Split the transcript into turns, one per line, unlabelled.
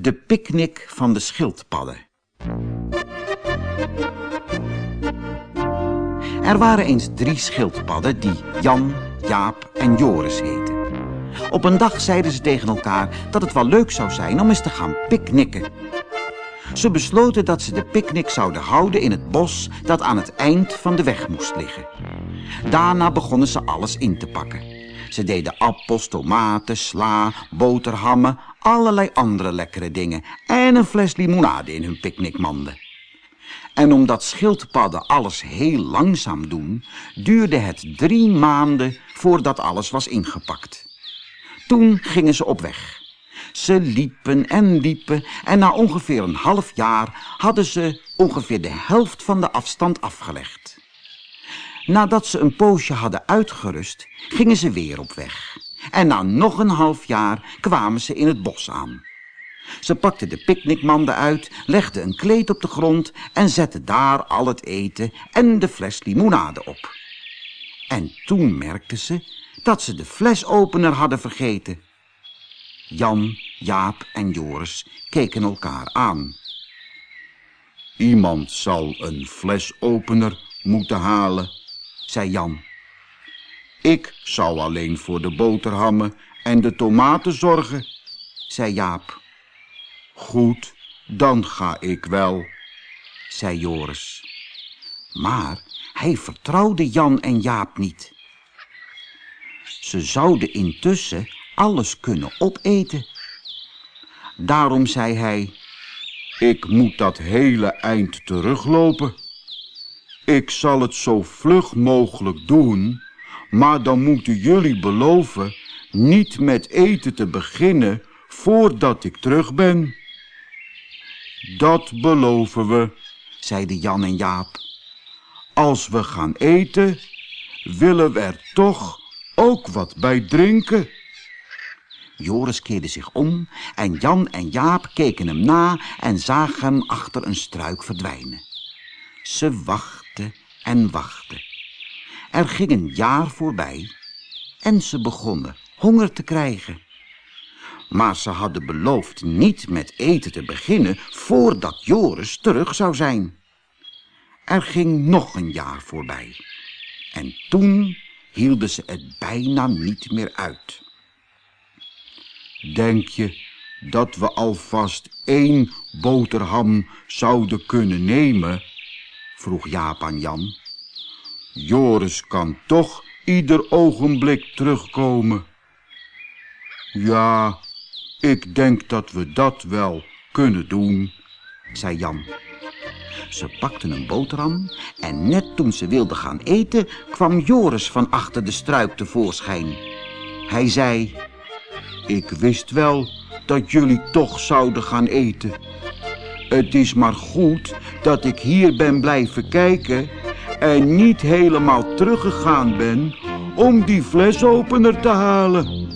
De picknick van de schildpadden. Er waren eens drie schildpadden die Jan, Jaap en Joris heten. Op een dag zeiden ze tegen elkaar dat het wel leuk zou zijn om eens te gaan picknicken. Ze besloten dat ze de picknick zouden houden in het bos dat aan het eind van de weg moest liggen. Daarna begonnen ze alles in te pakken. Ze deden appels, tomaten, sla, boterhammen, allerlei andere lekkere dingen en een fles limonade in hun picknickmanden. En omdat schildpadden alles heel langzaam doen, duurde het drie maanden voordat alles was ingepakt. Toen gingen ze op weg. Ze liepen en liepen en na ongeveer een half jaar hadden ze ongeveer de helft van de afstand afgelegd. Nadat ze een poosje hadden uitgerust, gingen ze weer op weg. En na nog een half jaar kwamen ze in het bos aan. Ze pakten de picknickmanden uit, legden een kleed op de grond en zetten daar al het eten en de fles limonade op. En toen merkten ze dat ze de flesopener hadden vergeten. Jan, Jaap en Joris keken elkaar aan.
Iemand zal een flesopener moeten halen, zei Jan. Ik zou alleen voor de boterhammen en de tomaten zorgen, zei Jaap. Goed, dan ga ik wel, zei Joris.
Maar hij vertrouwde Jan en Jaap niet. Ze zouden intussen alles kunnen opeten. Daarom zei hij,
ik moet dat hele eind teruglopen. Ik zal het zo vlug mogelijk doen, maar dan moeten jullie beloven niet met eten te beginnen voordat ik terug ben. Dat beloven we, zeiden Jan en Jaap. Als we gaan eten, willen we er toch ook wat bij drinken.
Joris keerde zich om en Jan en Jaap keken hem na en zagen hem achter een struik verdwijnen. Ze wachten en wachten. Er ging een jaar voorbij en ze begonnen honger te krijgen. Maar ze hadden beloofd niet met eten te beginnen voordat Joris terug zou zijn. Er ging nog een jaar voorbij. En toen hielden ze het bijna niet meer uit.
Denk je dat we alvast één boterham zouden kunnen nemen? vroeg Jaap aan Jan. Joris kan toch ieder ogenblik terugkomen. Ja, ik denk dat we dat wel kunnen doen, zei Jan.
Ze pakten een boterham en net toen ze wilden gaan eten... kwam Joris van achter de struik tevoorschijn. Hij zei...
Ik wist wel dat jullie toch zouden gaan eten. Het is maar goed dat ik hier ben blijven kijken... en niet helemaal teruggegaan ben om die flesopener te halen.